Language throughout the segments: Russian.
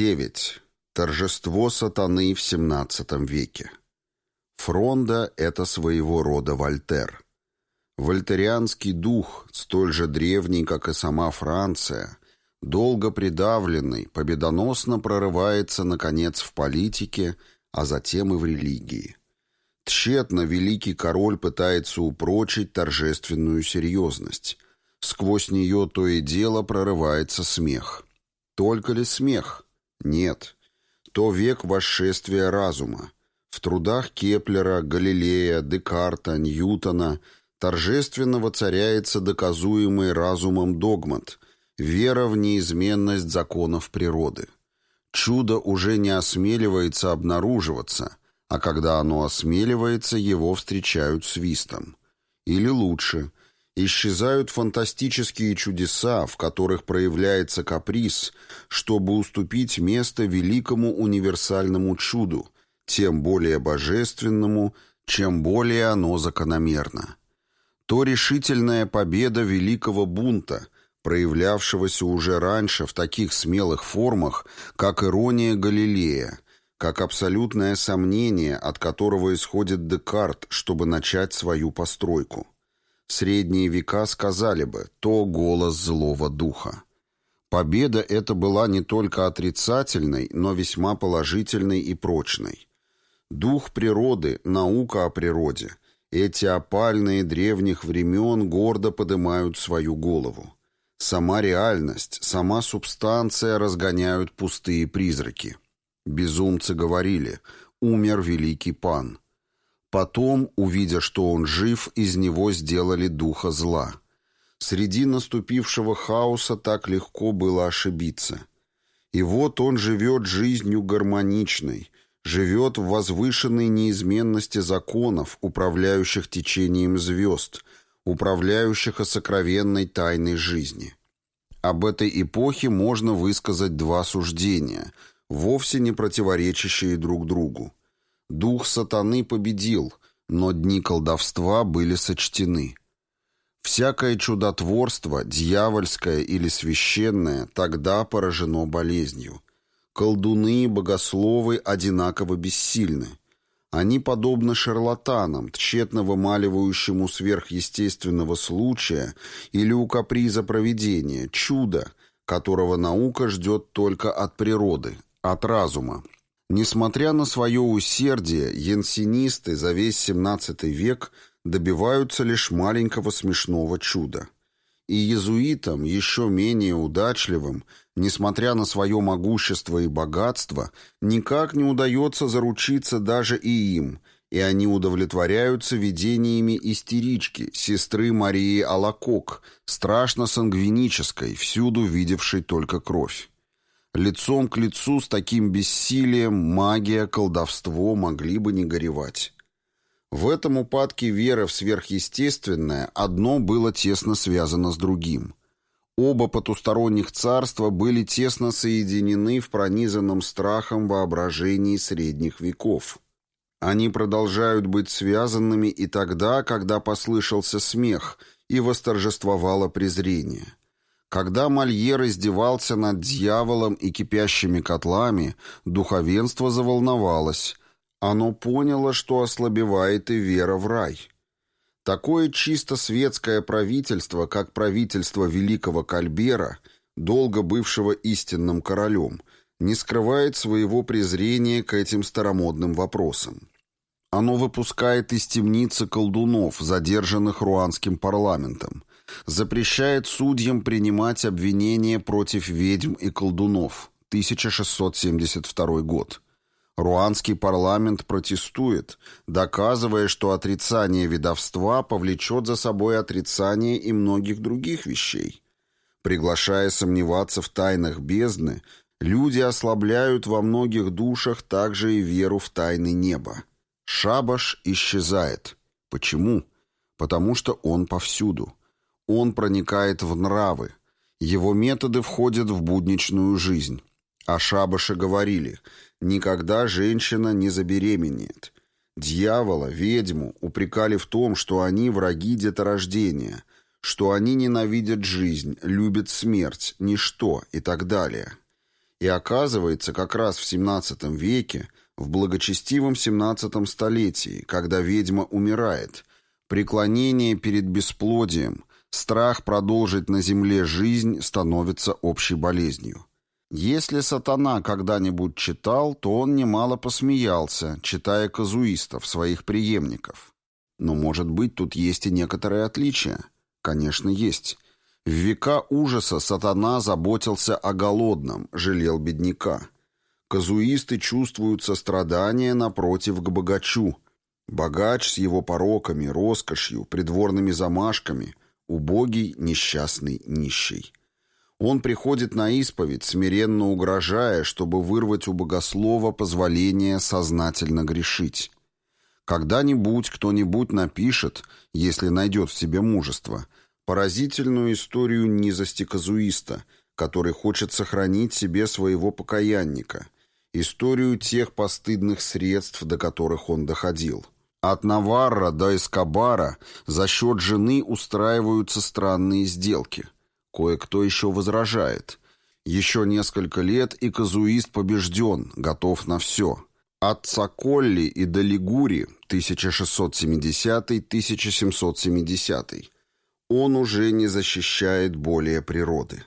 9. Торжество сатаны в XVII веке. Фронда – это своего рода Вольтер. Вольтерианский дух, столь же древний, как и сама Франция, долго придавленный, победоносно прорывается, наконец, в политике, а затем и в религии. Тщетно великий король пытается упрочить торжественную серьезность. Сквозь нее то и дело прорывается смех. Только ли смех? Нет. То век восшествия разума. В трудах Кеплера, Галилея, Декарта, Ньютона торжественно воцаряется доказуемый разумом догмат, вера в неизменность законов природы. Чудо уже не осмеливается обнаруживаться, а когда оно осмеливается, его встречают свистом. Или лучше, исчезают фантастические чудеса, в которых проявляется каприз, чтобы уступить место великому универсальному чуду, тем более божественному, чем более оно закономерно. То решительная победа великого бунта, проявлявшегося уже раньше в таких смелых формах, как ирония Галилея, как абсолютное сомнение, от которого исходит Декарт, чтобы начать свою постройку. Средние века сказали бы «то голос злого духа». Победа эта была не только отрицательной, но весьма положительной и прочной. Дух природы, наука о природе, эти опальные древних времен гордо поднимают свою голову. Сама реальность, сама субстанция разгоняют пустые призраки. Безумцы говорили «умер великий пан». Потом, увидя, что он жив, из него сделали духа зла. Среди наступившего хаоса так легко было ошибиться. И вот он живет жизнью гармоничной, живет в возвышенной неизменности законов, управляющих течением звезд, управляющих о сокровенной тайной жизни. Об этой эпохе можно высказать два суждения, вовсе не противоречащие друг другу. Дух сатаны победил, но дни колдовства были сочтены. Всякое чудотворство, дьявольское или священное, тогда поражено болезнью. Колдуны и богословы одинаково бессильны. Они подобны шарлатанам, тщетно вымаливающему сверхъестественного случая или у каприза провидения, чуда, которого наука ждет только от природы, от разума. Несмотря на свое усердие, янсинисты за весь XVII век добиваются лишь маленького смешного чуда. И иезуитам, еще менее удачливым, несмотря на свое могущество и богатство, никак не удается заручиться даже и им, и они удовлетворяются видениями истерички, сестры Марии Алакок, страшно сангвинической, всюду видевшей только кровь. Лицом к лицу с таким бессилием магия, колдовство могли бы не горевать. В этом упадке веры в сверхъестественное одно было тесно связано с другим. Оба потусторонних царства были тесно соединены в пронизанном страхом воображении средних веков. Они продолжают быть связанными и тогда, когда послышался смех и восторжествовало презрение. Когда Мольер издевался над дьяволом и кипящими котлами, духовенство заволновалось. Оно поняло, что ослабевает и вера в рай. Такое чисто светское правительство, как правительство великого Кальбера, долго бывшего истинным королем, не скрывает своего презрения к этим старомодным вопросам. Оно выпускает из темницы колдунов, задержанных руанским парламентом, запрещает судьям принимать обвинения против ведьм и колдунов. 1672 год. Руанский парламент протестует, доказывая, что отрицание ведовства повлечет за собой отрицание и многих других вещей. Приглашая сомневаться в тайнах бездны, люди ослабляют во многих душах также и веру в тайны неба. Шабаш исчезает. Почему? Потому что он повсюду. Он проникает в нравы. Его методы входят в будничную жизнь. О шабаше говорили «никогда женщина не забеременеет». Дьявола, ведьму упрекали в том, что они враги деторождения, что они ненавидят жизнь, любят смерть, ничто и так далее. И оказывается, как раз в XVII веке, в благочестивом XVII столетии, когда ведьма умирает, преклонение перед бесплодием, страх продолжить на земле жизнь становится общей болезнью. Если сатана когда-нибудь читал, то он немало посмеялся, читая казуистов, своих преемников. Но, может быть, тут есть и некоторые отличия. Конечно, есть. В века ужаса сатана заботился о голодном, жалел бедняка. Казуисты чувствуют сострадание напротив к богачу. Богач с его пороками, роскошью, придворными замашками, убогий, несчастный, нищий. Он приходит на исповедь, смиренно угрожая, чтобы вырвать у богослова позволение сознательно грешить. Когда-нибудь кто-нибудь напишет, если найдет в себе мужество, поразительную историю низости казуиста, который хочет сохранить себе своего покаянника, историю тех постыдных средств, до которых он доходил. От Наварра до Эскобара за счет жены устраиваются странные сделки. Кое-кто еще возражает. Еще несколько лет и казуист побежден, готов на все – от Цаколли и до Лигури 1670-1770 он уже не защищает более природы.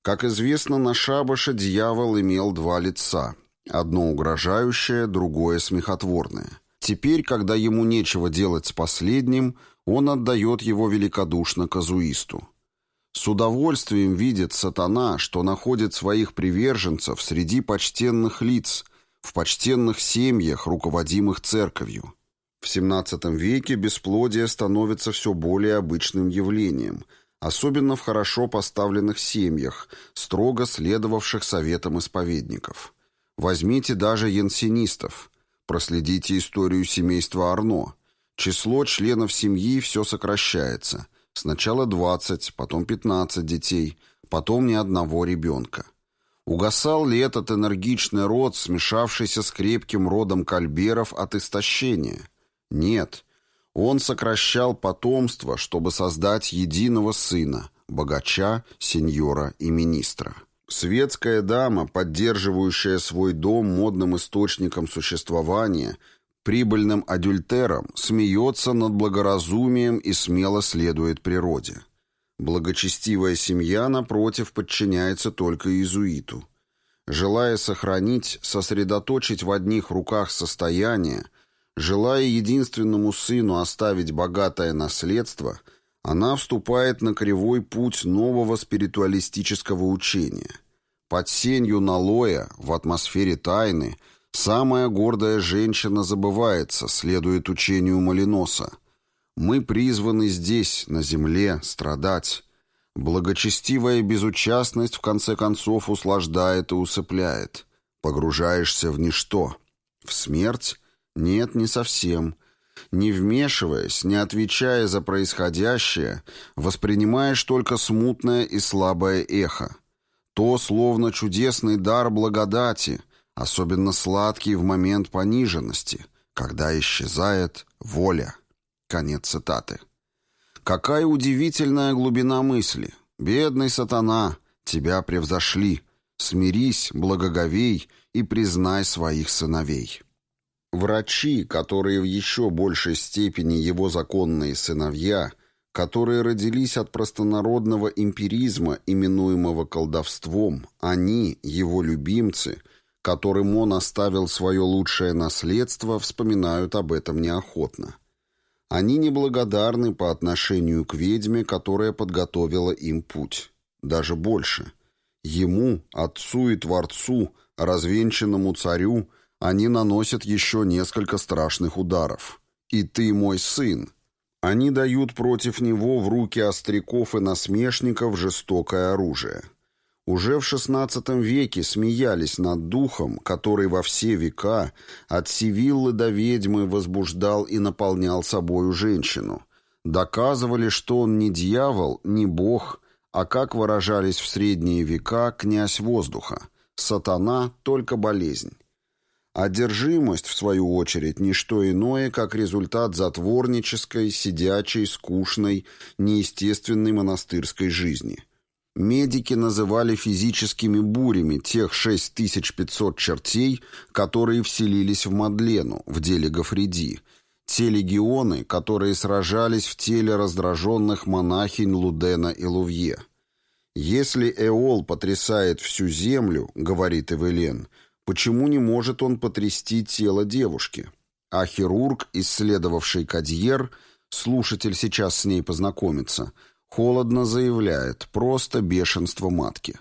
Как известно, на шабаше дьявол имел два лица, одно угрожающее, другое смехотворное. Теперь, когда ему нечего делать с последним, он отдает его великодушно казуисту. С удовольствием видит сатана, что находит своих приверженцев среди почтенных лиц – в почтенных семьях, руководимых церковью. В XVII веке бесплодие становится все более обычным явлением, особенно в хорошо поставленных семьях, строго следовавших советам исповедников. Возьмите даже янсенистов. Проследите историю семейства Арно. Число членов семьи все сокращается. Сначала 20, потом 15 детей, потом ни одного ребенка. Угасал ли этот энергичный род, смешавшийся с крепким родом кальберов от истощения? Нет. Он сокращал потомство, чтобы создать единого сына, богача, сеньора и министра. Светская дама, поддерживающая свой дом модным источником существования, прибыльным адюльтером, смеется над благоразумием и смело следует природе. Благочестивая семья, напротив, подчиняется только иезуиту. Желая сохранить, сосредоточить в одних руках состояние, желая единственному сыну оставить богатое наследство, она вступает на кривой путь нового спиритуалистического учения. Под сенью налоя, в атмосфере тайны, самая гордая женщина забывается, следует учению Малиноса. Мы призваны здесь, на земле, страдать. Благочестивая безучастность в конце концов услаждает и усыпляет. Погружаешься в ничто. В смерть? Нет, не совсем. Не вмешиваясь, не отвечая за происходящее, воспринимаешь только смутное и слабое эхо. То, словно чудесный дар благодати, особенно сладкий в момент пониженности, когда исчезает воля. Конец цитаты. Какая удивительная глубина мысли. Бедный сатана, тебя превзошли. Смирись, благоговей и признай своих сыновей. Врачи, которые в еще большей степени его законные сыновья, которые родились от простонародного эмпиризма, именуемого колдовством, они, его любимцы, которым он оставил свое лучшее наследство, вспоминают об этом неохотно. Они неблагодарны по отношению к ведьме, которая подготовила им путь. Даже больше. Ему, отцу и творцу, развенчанному царю, они наносят еще несколько страшных ударов. «И ты мой сын!» Они дают против него в руки остряков и насмешников жестокое оружие. Уже в XVI веке смеялись над духом, который во все века от Сивиллы до ведьмы возбуждал и наполнял собою женщину. Доказывали, что он не дьявол, не бог, а, как выражались в средние века, князь воздуха. Сатана — только болезнь. Одержимость, в свою очередь, не что иное, как результат затворнической, сидячей, скучной, неестественной монастырской жизни — Медики называли физическими бурями тех 6500 чертей, которые вселились в Мадлену в деле Гафриди, те легионы, которые сражались в теле раздраженных монахинь Лудена и Лувье. «Если Эол потрясает всю землю, — говорит Эвелен, — почему не может он потрясти тело девушки?» А хирург, исследовавший Кадьер, слушатель сейчас с ней познакомится, холодно заявляет «просто бешенство матки».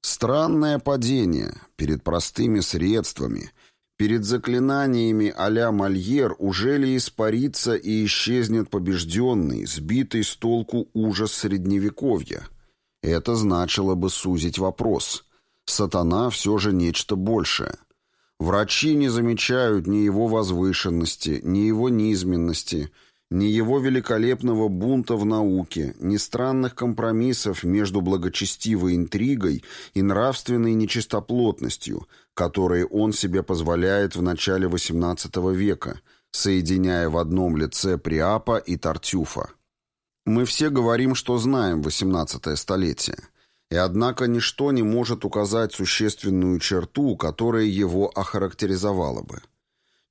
Странное падение перед простыми средствами — Перед заклинаниями а-ля Мольер уже ли испарится и исчезнет побежденный, сбитый с толку ужас Средневековья? Это значило бы сузить вопрос. Сатана все же нечто большее. Врачи не замечают ни его возвышенности, ни его низменности, ни его великолепного бунта в науке, ни странных компромиссов между благочестивой интригой и нравственной нечистоплотностью, которые он себе позволяет в начале XVIII века, соединяя в одном лице Приапа и Тартюфа. Мы все говорим, что знаем XVIII столетие, и однако ничто не может указать существенную черту, которая его охарактеризовала бы.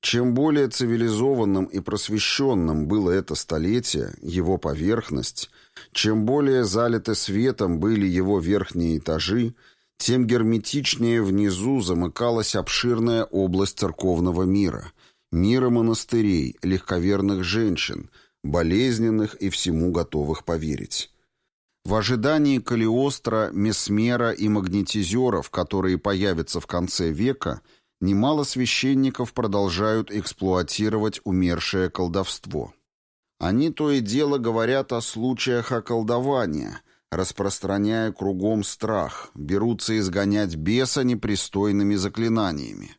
Чем более цивилизованным и просвещенным было это столетие, его поверхность, чем более залиты светом были его верхние этажи, тем герметичнее внизу замыкалась обширная область церковного мира, мира монастырей, легковерных женщин, болезненных и всему готовых поверить. В ожидании Калиостро, Месмера и магнетизеров, которые появятся в конце века – немало священников продолжают эксплуатировать умершее колдовство. Они то и дело говорят о случаях околдования, распространяя кругом страх, берутся изгонять беса непристойными заклинаниями.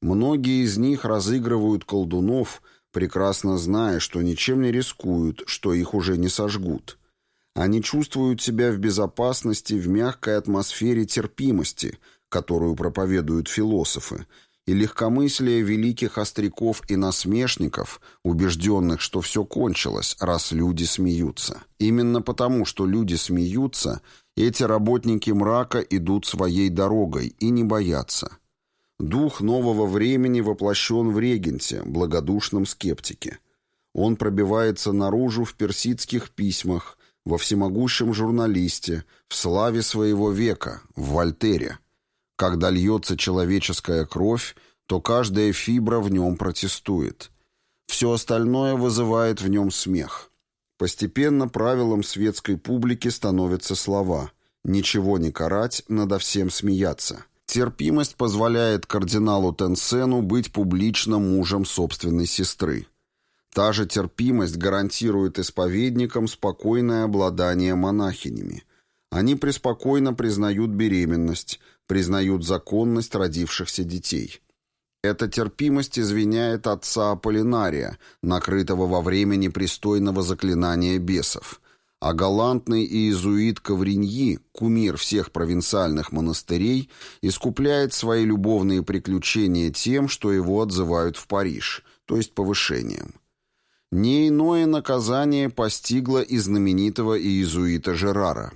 Многие из них разыгрывают колдунов, прекрасно зная, что ничем не рискуют, что их уже не сожгут. Они чувствуют себя в безопасности в мягкой атмосфере терпимости – которую проповедуют философы, и легкомыслие великих остряков и насмешников, убежденных, что все кончилось, раз люди смеются. Именно потому, что люди смеются, эти работники мрака идут своей дорогой и не боятся. Дух нового времени воплощен в регенте, благодушном скептике. Он пробивается наружу в персидских письмах, во всемогущем журналисте, в славе своего века, в Вольтере. Когда льется человеческая кровь, то каждая фибра в нем протестует. Все остальное вызывает в нем смех. Постепенно правилом светской публики становятся слова «ничего не карать, надо всем смеяться». Терпимость позволяет кардиналу Тенсену быть публично мужем собственной сестры. Та же терпимость гарантирует исповедникам спокойное обладание монахинями. Они преспокойно признают беременность, признают законность родившихся детей. Эта терпимость извиняет отца Аполлинария, накрытого во время непристойного заклинания бесов, а галантный иезуит Ковриньи, кумир всех провинциальных монастырей, искупляет свои любовные приключения тем, что его отзывают в Париж, то есть повышением. Не иное наказание постигло и знаменитого иезуита Жерара.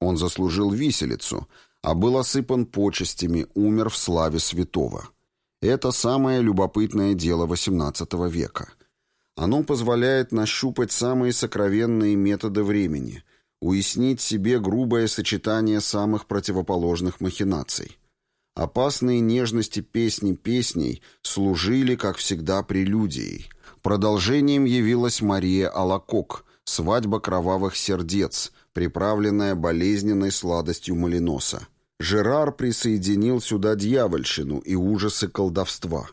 Он заслужил виселицу – а был осыпан почестями, умер в славе святого. Это самое любопытное дело XVIII века. Оно позволяет нащупать самые сокровенные методы времени, уяснить себе грубое сочетание самых противоположных махинаций. Опасные нежности песни песней служили, как всегда, прелюдией. Продолжением явилась Мария Алакок, свадьба кровавых сердец – приправленная болезненной сладостью малиноса. Жерар присоединил сюда дьявольщину и ужасы колдовства.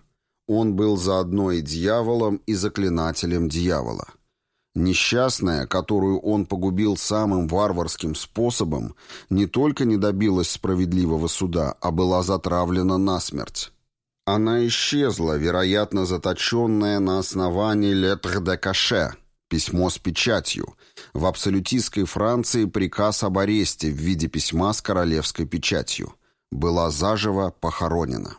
Он был заодно и дьяволом, и заклинателем дьявола. Несчастная, которую он погубил самым варварским способом, не только не добилась справедливого суда, а была затравлена насмерть. Она исчезла, вероятно, заточенная на основании «Летр де Каше» — письмо с печатью — в абсолютистской Франции приказ об аресте в виде письма с королевской печатью. Была заживо похоронена.